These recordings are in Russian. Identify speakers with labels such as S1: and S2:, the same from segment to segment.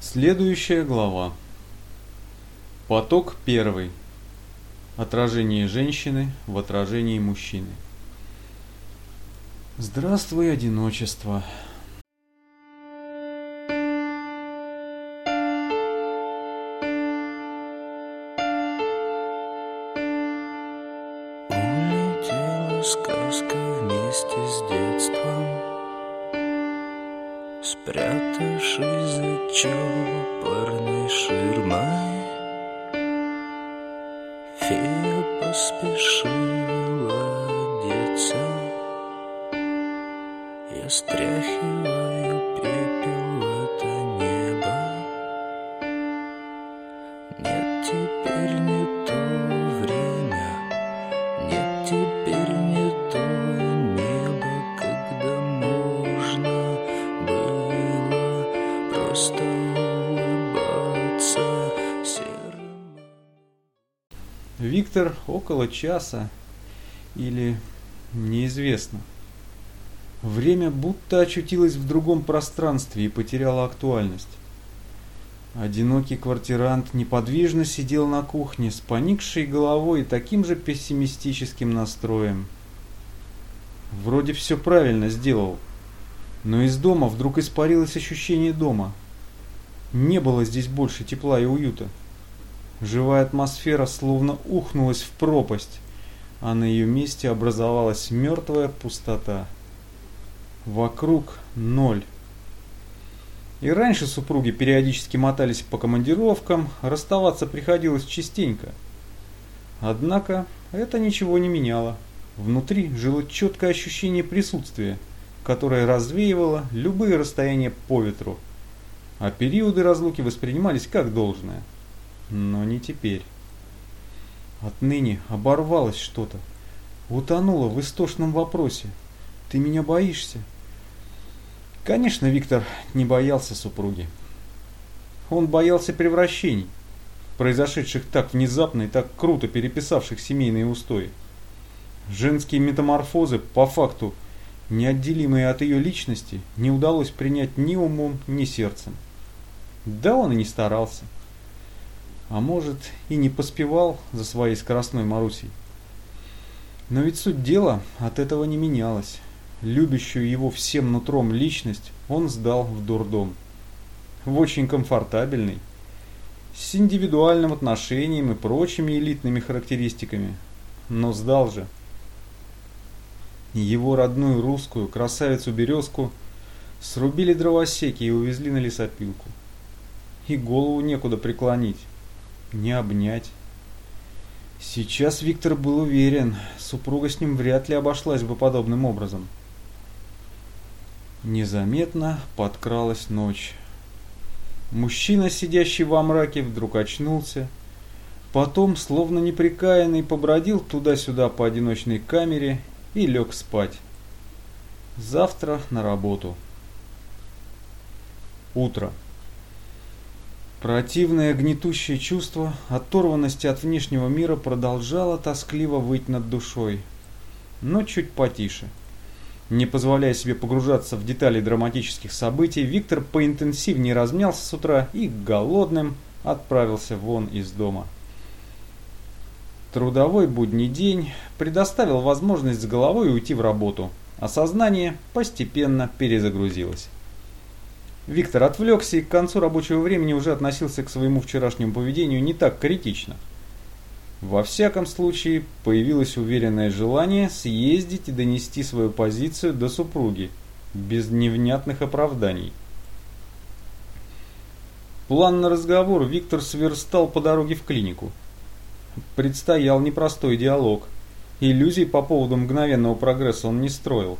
S1: Следующая глава. Поток первый. Отражение женщины в отражении мужчины. Здравствуй, одиночество.
S2: Стряхиваю пепел это небо. Нет, теперь не то время. Нет, теперь не то небо Когда можно было просто улыбаться серым.
S1: Виктор около часа или неизвестно. Время будто очутилось в другом пространстве и потеряло актуальность. Одинокий квартирант неподвижно сидел на кухне с поникшей головой и таким же пессимистическим настроем. Вроде все правильно сделал, но из дома вдруг испарилось ощущение дома. Не было здесь больше тепла и уюта. Живая атмосфера словно ухнулась в пропасть, а на ее месте образовалась мертвая пустота. Вокруг ноль. И раньше супруги периодически мотались по командировкам, расставаться приходилось частенько. Однако это ничего не меняло. Внутри жило четкое ощущение присутствия, которое развеивало любые расстояния по ветру, а периоды разлуки воспринимались как должное. Но не теперь. Отныне оборвалось что-то, утонуло в истошном вопросе. «Ты меня боишься?» Конечно, Виктор не боялся супруги. Он боялся превращений, произошедших так внезапно и так круто переписавших семейные устои. Женские метаморфозы, по факту, неотделимые от ее личности, не удалось принять ни умом, ни сердцем. Да он и не старался. А может, и не поспевал за своей скоростной Марусей. Но ведь суть дела от этого не менялась. Любящую его всем нутром личность он сдал в дурдом. В очень комфортабельный, с индивидуальным отношением и прочими элитными характеристиками. Но сдал же. Его родную русскую красавицу-березку срубили дровосеки и увезли на лесопилку. И голову некуда преклонить, не обнять. Сейчас Виктор был уверен, супруга с ним вряд ли обошлась бы подобным образом. Незаметно подкралась ночь. Мужчина, сидящий во мраке, вдруг очнулся. Потом, словно неприкаянный, побродил туда-сюда по одиночной камере и лег спать. Завтра на работу. Утро. Противное гнетущее чувство оторванности от внешнего мира продолжало тоскливо выть над душой, но чуть потише. Не позволяя себе погружаться в детали драматических событий, Виктор поинтенсивнее размялся с утра и голодным отправился вон из дома. Трудовой будний день предоставил возможность с головой уйти в работу, а сознание постепенно перезагрузилось. Виктор отвлекся и к концу рабочего времени уже относился к своему вчерашнему поведению не так критично. Во всяком случае, появилось уверенное желание съездить и донести свою позицию до супруги, без невнятных оправданий. План на разговор Виктор сверстал по дороге в клинику. Предстоял непростой диалог. Иллюзий по поводу мгновенного прогресса он не строил.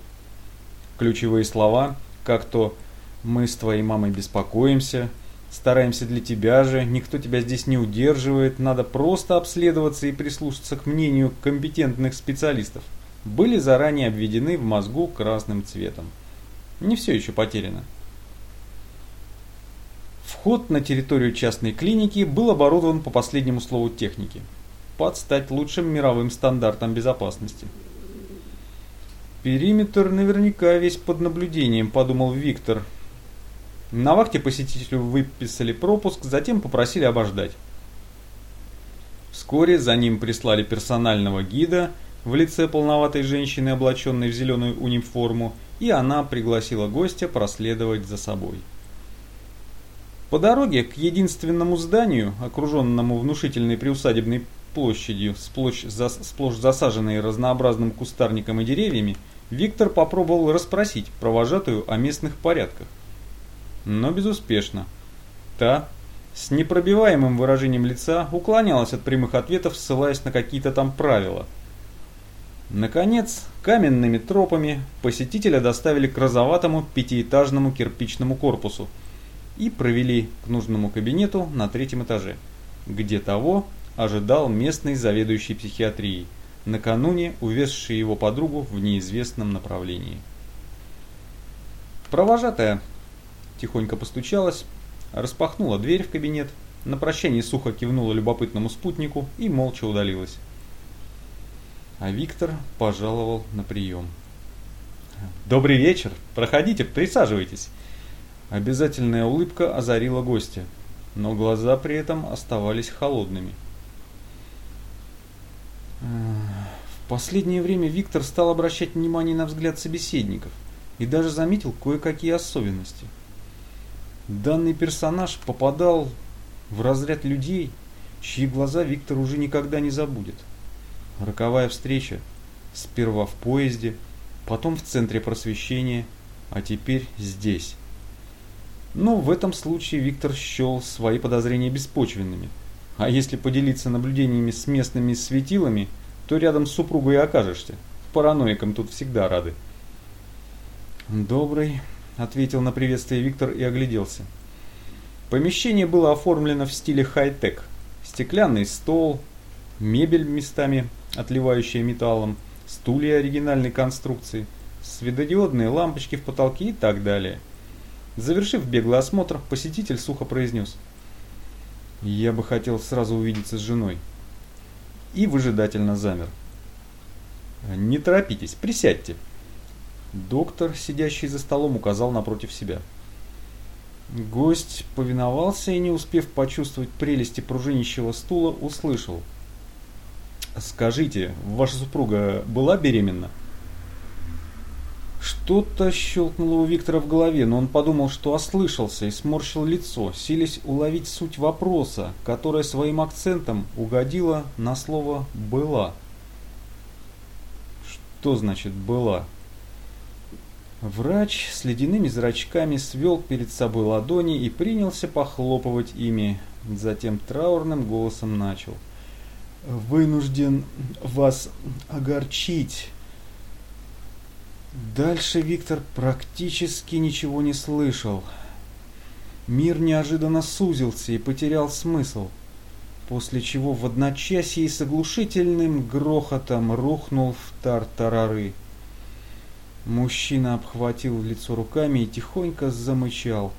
S1: Ключевые слова, как то «мы с твоей мамой беспокоимся», Стараемся для тебя же, никто тебя здесь не удерживает, надо просто обследоваться и прислушаться к мнению компетентных специалистов. Были заранее обведены в мозгу красным цветом. Не все еще потеряно. Вход на территорию частной клиники был оборудован по последнему слову техники, под стать лучшим мировым стандартам безопасности. Периметр наверняка весь под наблюдением, подумал Виктор. На вахте посетителю выписали пропуск, затем попросили обождать. Вскоре за ним прислали персонального гида в лице полноватой женщины, облаченной в зеленую униформу, и она пригласила гостя проследовать за собой. По дороге к единственному зданию, окруженному внушительной приусадебной площадью, сплошь, за, сплошь засаженной разнообразным кустарником и деревьями, Виктор попробовал расспросить провожатую о местных порядках. Но безуспешно. Та с непробиваемым выражением лица уклонялась от прямых ответов, ссылаясь на какие-то там правила. Наконец, каменными тропами посетителя доставили к розоватому пятиэтажному кирпичному корпусу и провели к нужному кабинету на третьем этаже, где того ожидал местный заведующий психиатрией, накануне увезший его подругу в неизвестном направлении. Провожатая тихонько постучалась, распахнула дверь в кабинет, на прощание сухо кивнула любопытному спутнику и молча удалилась. А Виктор пожаловал на прием. «Добрый вечер! Проходите, присаживайтесь!» Обязательная улыбка озарила гостя, но глаза при этом оставались холодными. В последнее время Виктор стал обращать внимание на взгляд собеседников и даже заметил кое-какие особенности – Данный персонаж попадал в разряд людей, чьи глаза Виктор уже никогда не забудет. Роковая встреча, сперва в поезде, потом в центре просвещения, а теперь здесь. Но в этом случае Виктор счел свои подозрения беспочвенными. А если поделиться наблюдениями с местными светилами, то рядом с супругой и окажешься. Параноикам тут всегда рады. Добрый, ответил на приветствие Виктор и огляделся. Помещение было оформлено в стиле хай-тек. Стеклянный стол, мебель местами отливающая металлом, стулья оригинальной конструкции, светодиодные лампочки в потолке и так далее. Завершив беглый осмотр, посетитель сухо произнес. «Я бы хотел сразу увидеться с женой». И выжидательно замер. «Не торопитесь, присядьте», Доктор, сидящий за столом, указал напротив себя. Гость повиновался и, не успев почувствовать прелести пружинищего стула, услышал. «Скажите, ваша супруга была беременна?» Что-то щелкнуло у Виктора в голове, но он подумал, что ослышался и сморщил лицо, силясь уловить суть вопроса, которая своим акцентом угодила на слово «была». Что значит «была»? Врач с ледяными зрачками свел перед собой ладони и принялся похлопывать ими. Затем траурным голосом начал. «Вынужден вас огорчить». Дальше Виктор практически ничего не слышал. Мир неожиданно сузился и потерял смысл, после чего в одночасье с оглушительным грохотом рухнул в тартарары. Мужчина обхватил лицо руками и тихонько замычал.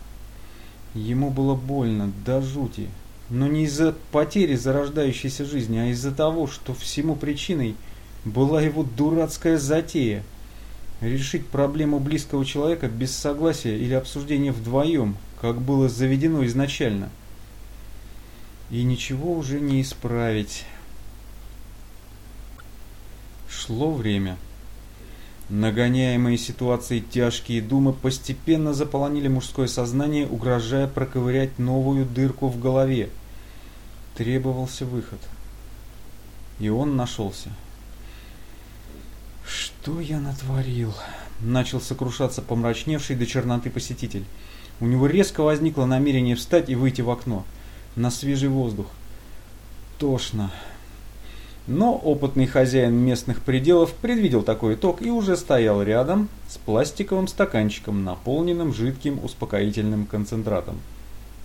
S1: Ему было больно до жути, но не из-за потери зарождающейся жизни, а из-за того, что всему причиной была его дурацкая затея. Решить проблему близкого человека без согласия или обсуждения вдвоем, как было заведено изначально. И ничего уже не исправить. Шло время. Нагоняемые ситуацией тяжкие думы постепенно заполонили мужское сознание, угрожая проковырять новую дырку в голове. Требовался выход. И он нашелся. «Что я натворил?» Начал сокрушаться помрачневший до черноты посетитель. У него резко возникло намерение встать и выйти в окно. На свежий воздух. Тошно. Но опытный хозяин местных пределов предвидел такой итог и уже стоял рядом с пластиковым стаканчиком, наполненным жидким успокоительным концентратом.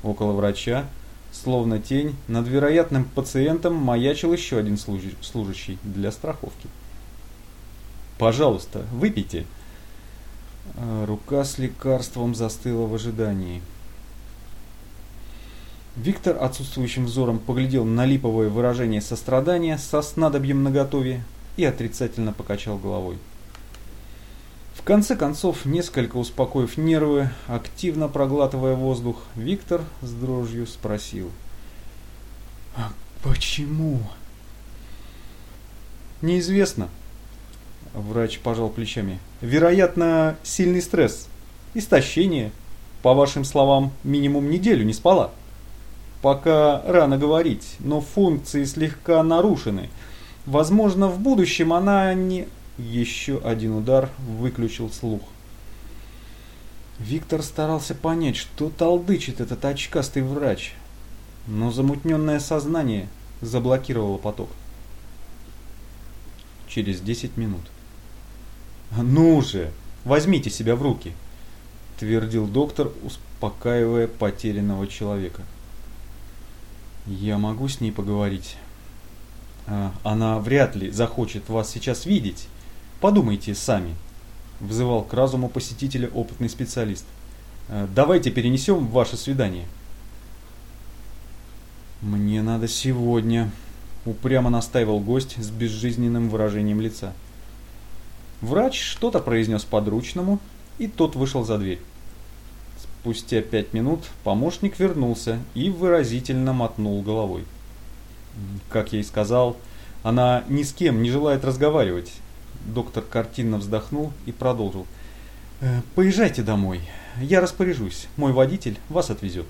S1: Около врача, словно тень, над вероятным пациентом маячил еще один служащий для страховки. «Пожалуйста, выпейте». Рука с лекарством застыла в ожидании. Виктор отсутствующим взором поглядел на липовое выражение сострадания со снадобьем наготове и отрицательно покачал головой. В конце концов, несколько успокоив нервы, активно проглатывая воздух, Виктор с дрожью спросил. «А почему?» «Неизвестно», — врач пожал плечами. «Вероятно, сильный стресс, истощение. По вашим словам, минимум неделю не спала». Пока рано говорить, но функции слегка нарушены. Возможно, в будущем она не... Еще один удар выключил слух. Виктор старался понять, что толдычит этот очкастый врач, но замутненное сознание заблокировало поток. Через 10 минут. «Ну же, возьмите себя в руки!» – твердил доктор, успокаивая потерянного человека. Я могу с ней поговорить. А, она вряд ли захочет вас сейчас видеть. Подумайте сами. Взывал к разуму посетителя опытный специалист. А, давайте перенесем ваше свидание. Мне надо сегодня, упрямо настаивал гость с безжизненным выражением лица. Врач что-то произнес подручному, и тот вышел за дверь. Спустя пять минут помощник вернулся и выразительно мотнул головой. Как я и сказал, она ни с кем не желает разговаривать. Доктор картинно вздохнул и продолжил. «Э, «Поезжайте домой. Я распоряжусь. Мой водитель вас отвезет».